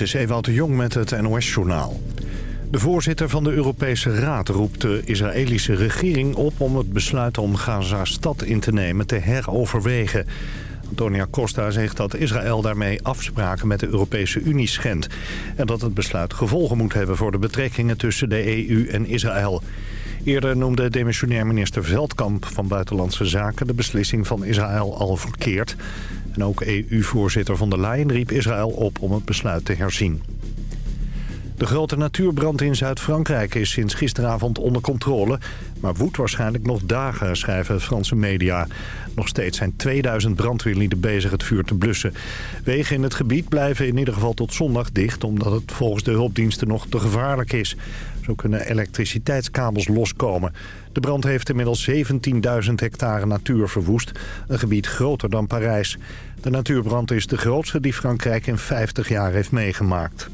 Het is Ewout de Jong met het NOS-journaal. De voorzitter van de Europese Raad roept de Israëlische regering op... om het besluit om Gaza-stad in te nemen te heroverwegen. Antonia Costa zegt dat Israël daarmee afspraken met de Europese Unie schendt... en dat het besluit gevolgen moet hebben voor de betrekkingen tussen de EU en Israël. Eerder noemde demissionair minister Veldkamp van Buitenlandse Zaken... de beslissing van Israël al verkeerd... En ook EU-voorzitter von der Leyen riep Israël op om het besluit te herzien. De grote natuurbrand in Zuid-Frankrijk is sinds gisteravond onder controle... maar woedt waarschijnlijk nog dagen, schrijven Franse media. Nog steeds zijn 2000 brandweerlieden bezig het vuur te blussen. Wegen in het gebied blijven in ieder geval tot zondag dicht... omdat het volgens de hulpdiensten nog te gevaarlijk is. Zo kunnen elektriciteitskabels loskomen. De brand heeft inmiddels 17.000 hectare natuur verwoest. Een gebied groter dan Parijs. De natuurbrand is de grootste die Frankrijk in 50 jaar heeft meegemaakt.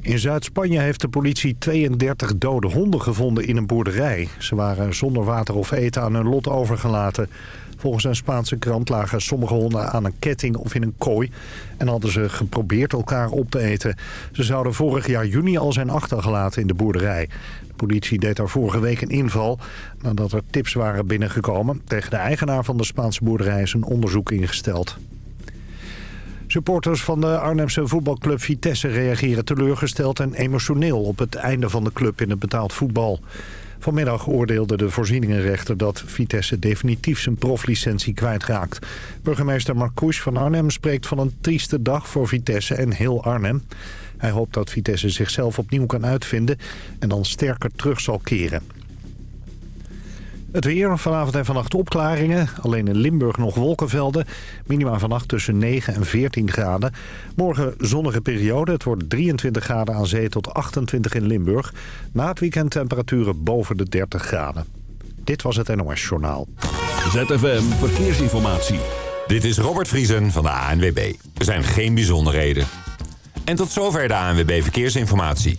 In Zuid-Spanje heeft de politie 32 dode honden gevonden in een boerderij. Ze waren zonder water of eten aan hun lot overgelaten. Volgens een Spaanse krant lagen sommige honden aan een ketting of in een kooi... en hadden ze geprobeerd elkaar op te eten. Ze zouden vorig jaar juni al zijn achtergelaten in de boerderij. De politie deed daar vorige week een inval nadat er tips waren binnengekomen. Tegen de eigenaar van de Spaanse boerderij is een onderzoek ingesteld. Supporters van de Arnhemse voetbalclub Vitesse reageren teleurgesteld en emotioneel op het einde van de club in het betaald voetbal. Vanmiddag oordeelde de voorzieningenrechter dat Vitesse definitief zijn proflicentie kwijtraakt. Burgemeester Marcouch van Arnhem spreekt van een trieste dag voor Vitesse en heel Arnhem. Hij hoopt dat Vitesse zichzelf opnieuw kan uitvinden en dan sterker terug zal keren. Het weer, vanavond en vannacht opklaringen. Alleen in Limburg nog wolkenvelden. Minima vannacht tussen 9 en 14 graden. Morgen zonnige periode. Het wordt 23 graden aan zee tot 28 in Limburg. Na het weekend temperaturen boven de 30 graden. Dit was het NOS Journaal. ZFM Verkeersinformatie. Dit is Robert Vriesen van de ANWB. Er zijn geen bijzonderheden. En tot zover de ANWB Verkeersinformatie.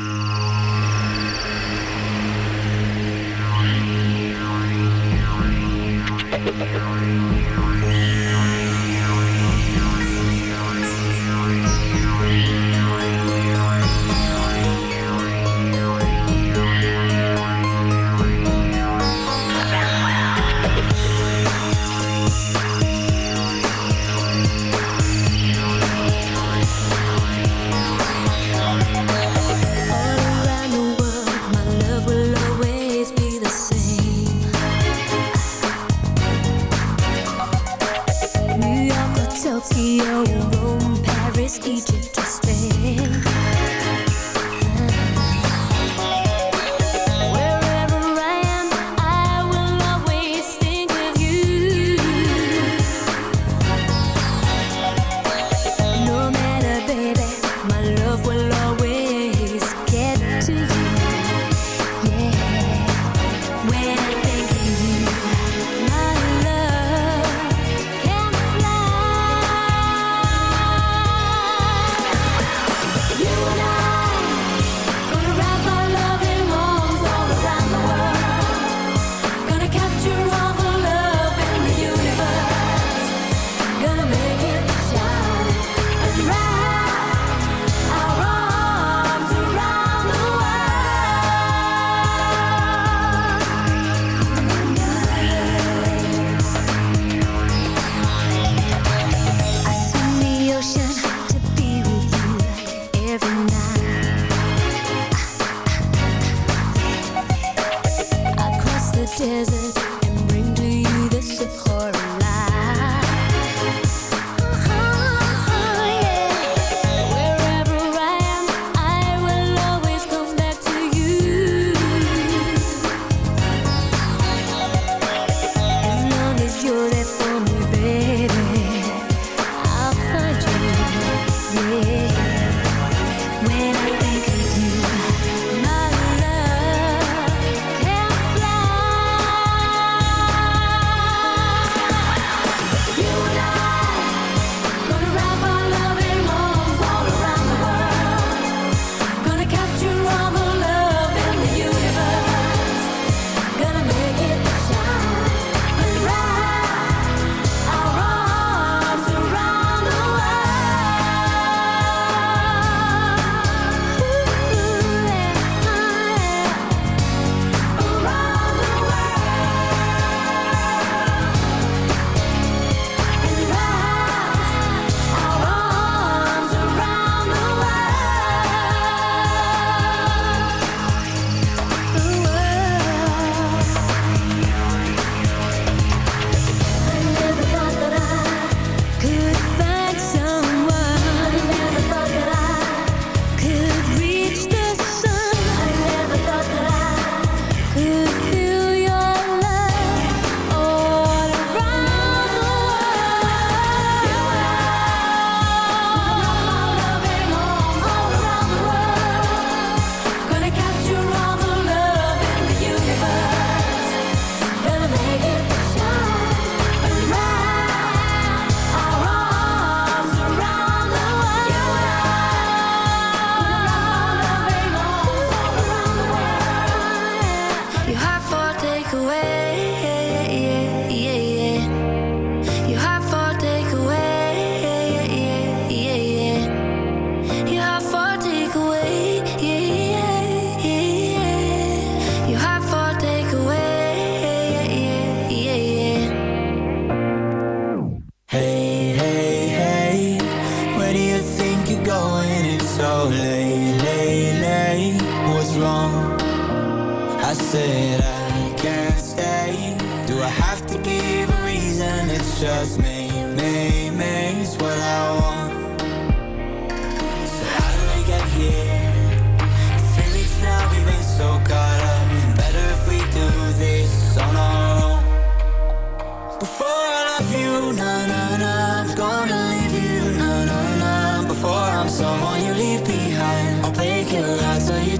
Egypt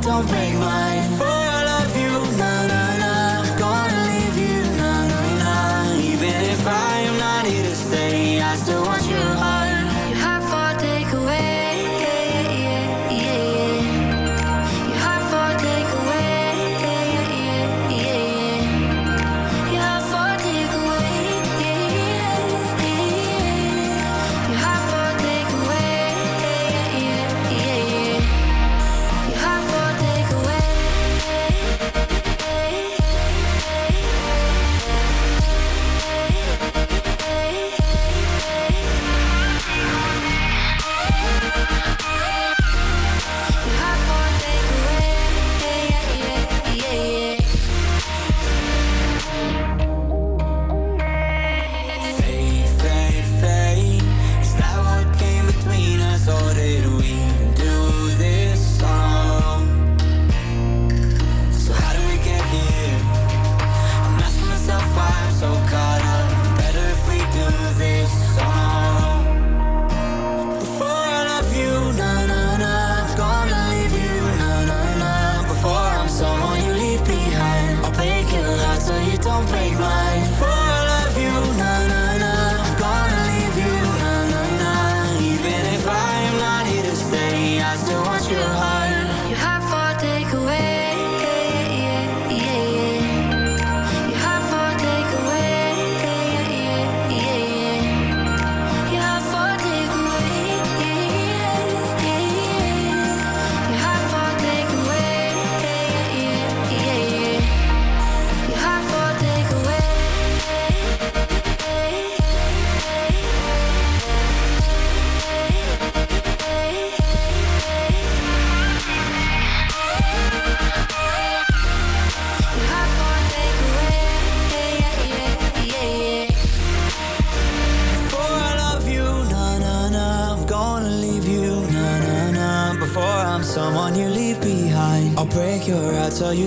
don't break mine.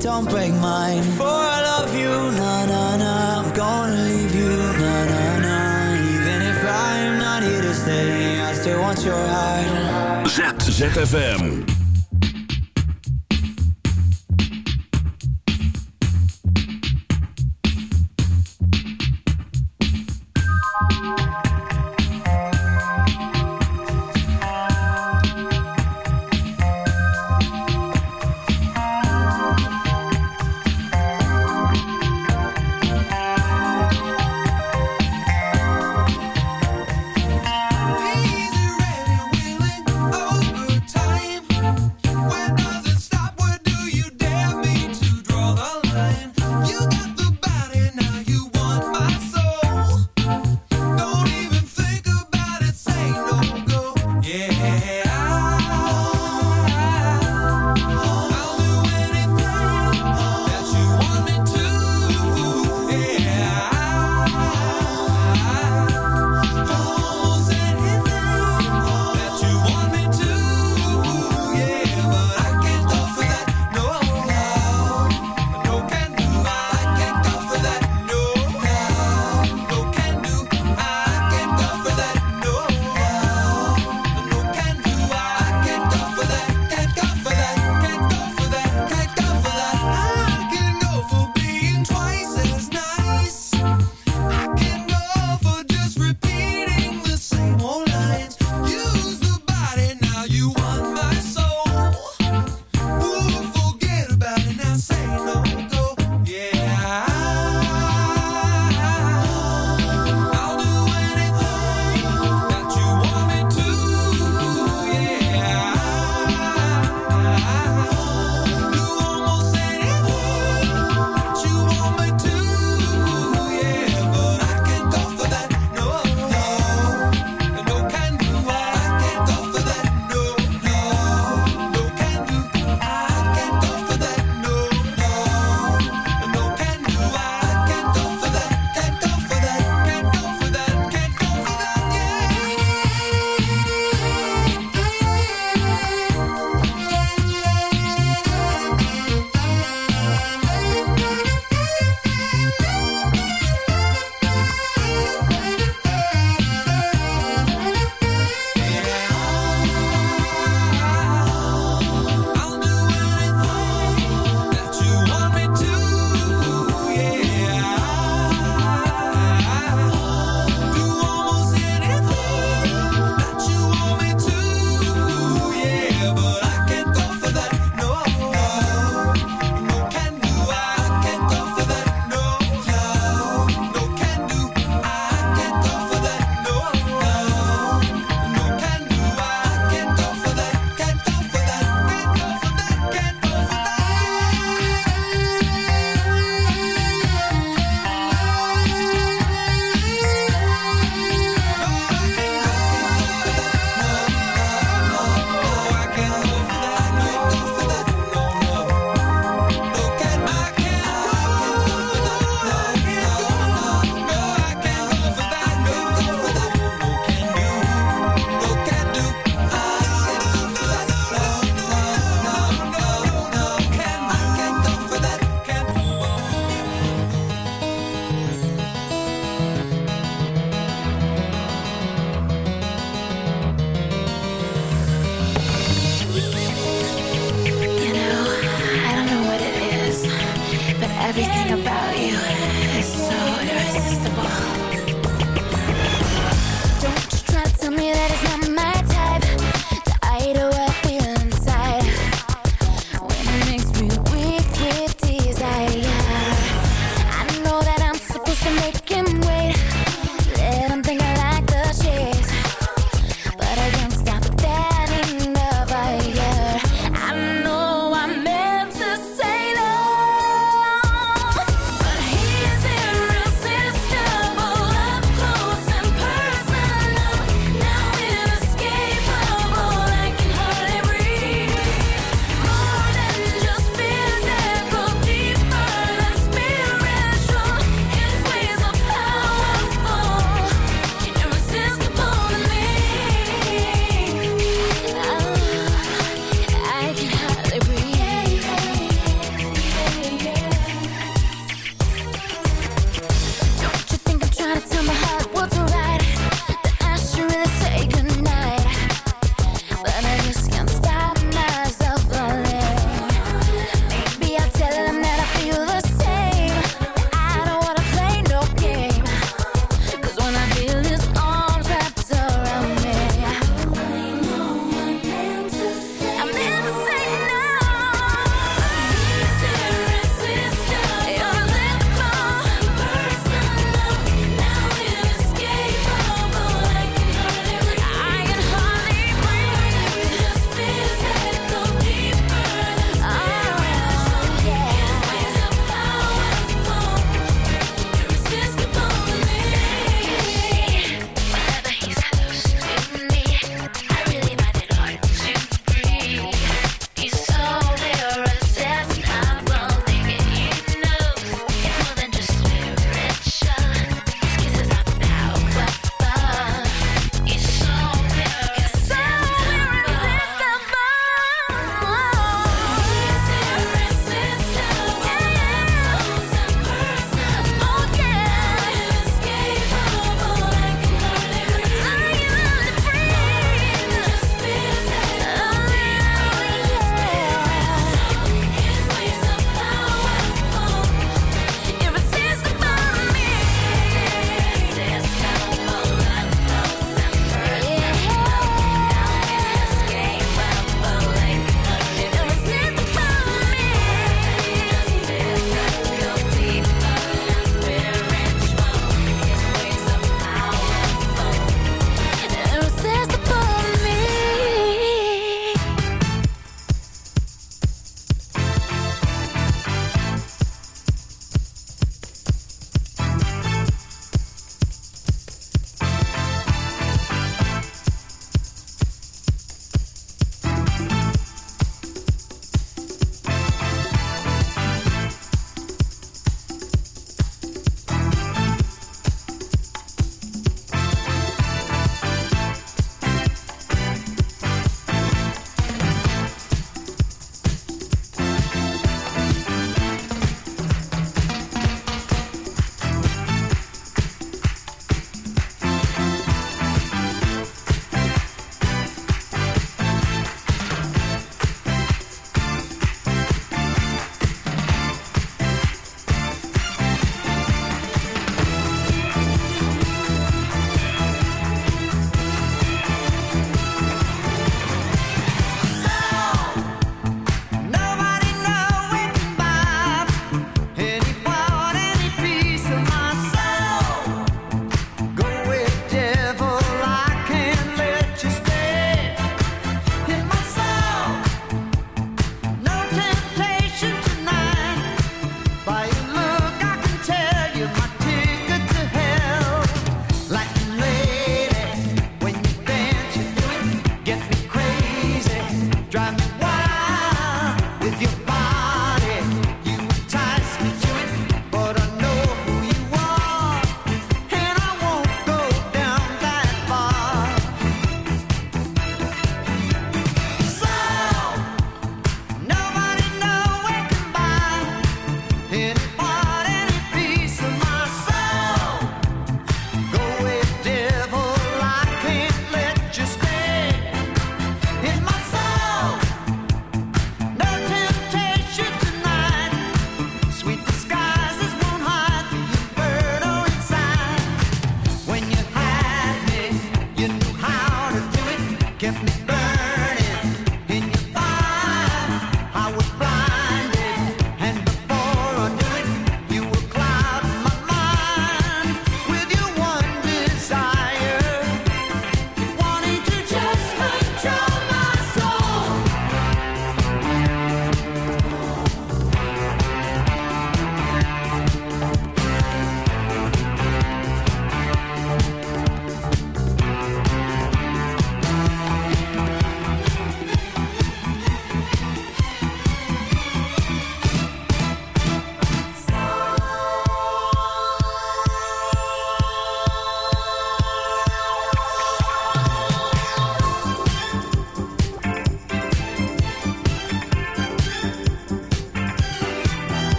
Don't break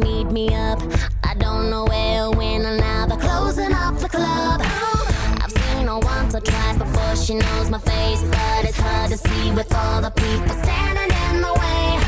need me up. I don't know where or when or now, they're closing up the club. Oh, I've seen her once or twice before she knows my face, but it's hard to see with all the people standing in the way.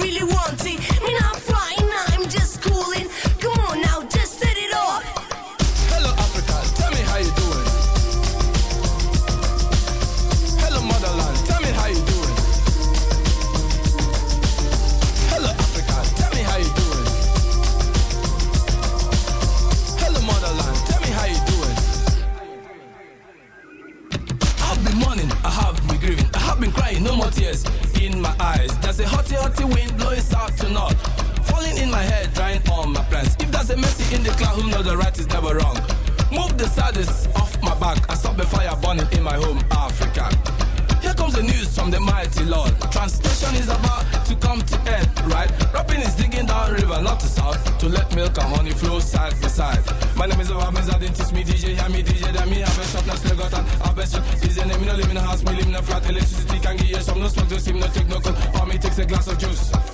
really want it. Hotty wind blowing south to north, falling in my head, drying all my plans. If there's a mercy in the cloud, who know the right is never wrong. Move the saddest off my back, I stop the fire burning in my home, Africa. Here comes the news from the mighty Lord. Translation is about to come to end, right? Rapping is digging down river, not to south, to let milk and honey flow side by side. My name is Obama, I teach me DJ, hear me DJ, then me have a shop, now still got an have a shop. Is the name, me no live in a house, me live in a flat, electricity can give you some, no smoke, no steam, no take no cold, for me takes a glass of juice.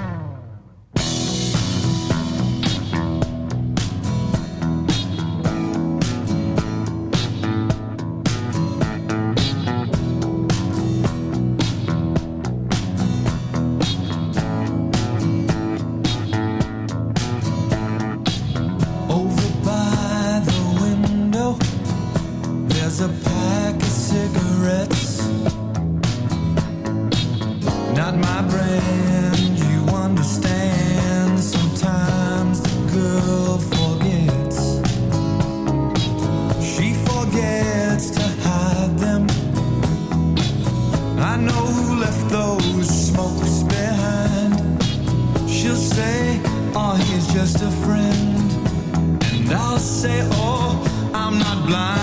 say, oh, I'm not blind.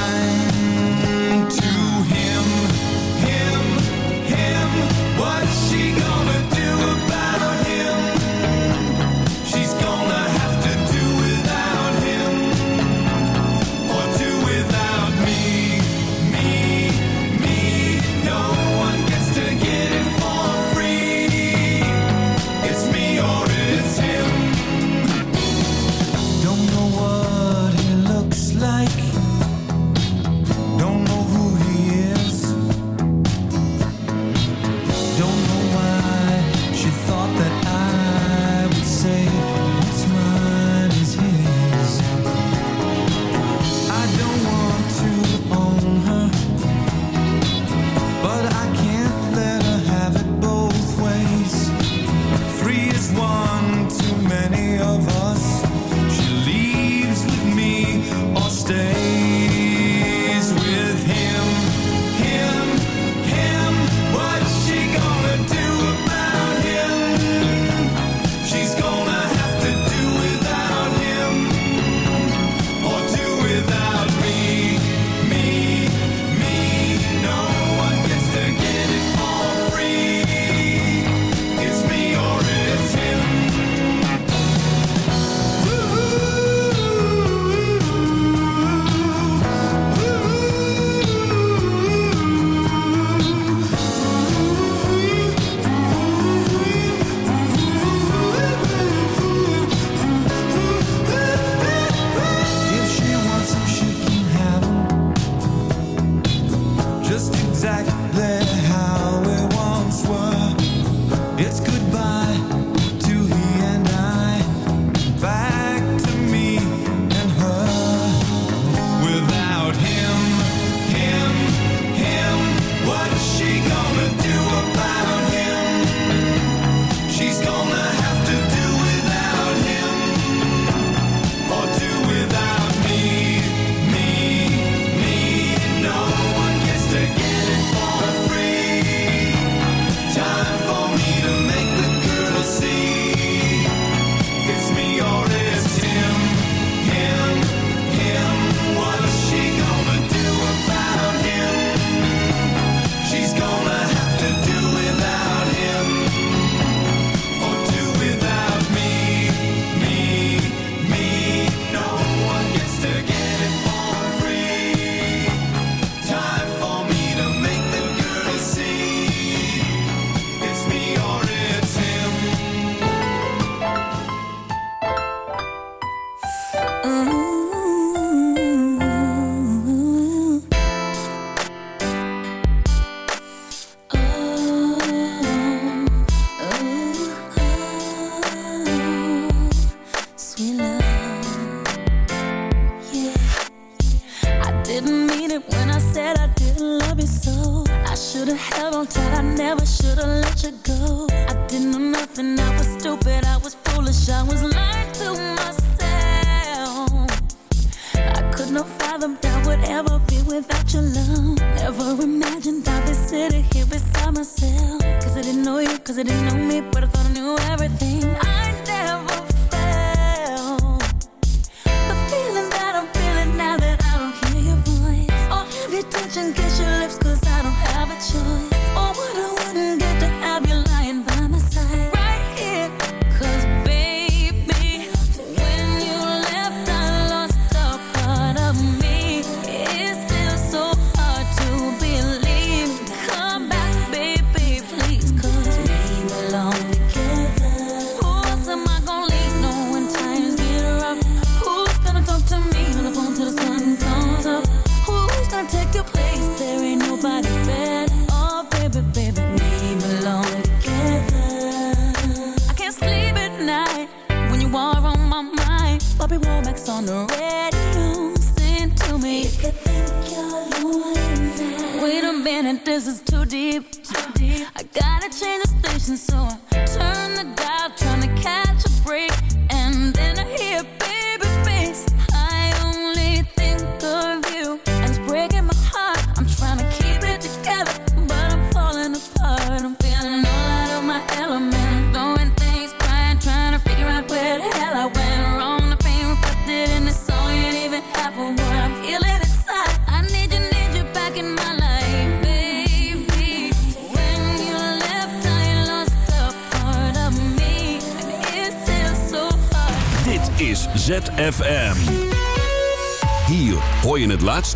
sitting here beside myself. Cause I didn't know you, cause I didn't know me, but I thought I knew everything. I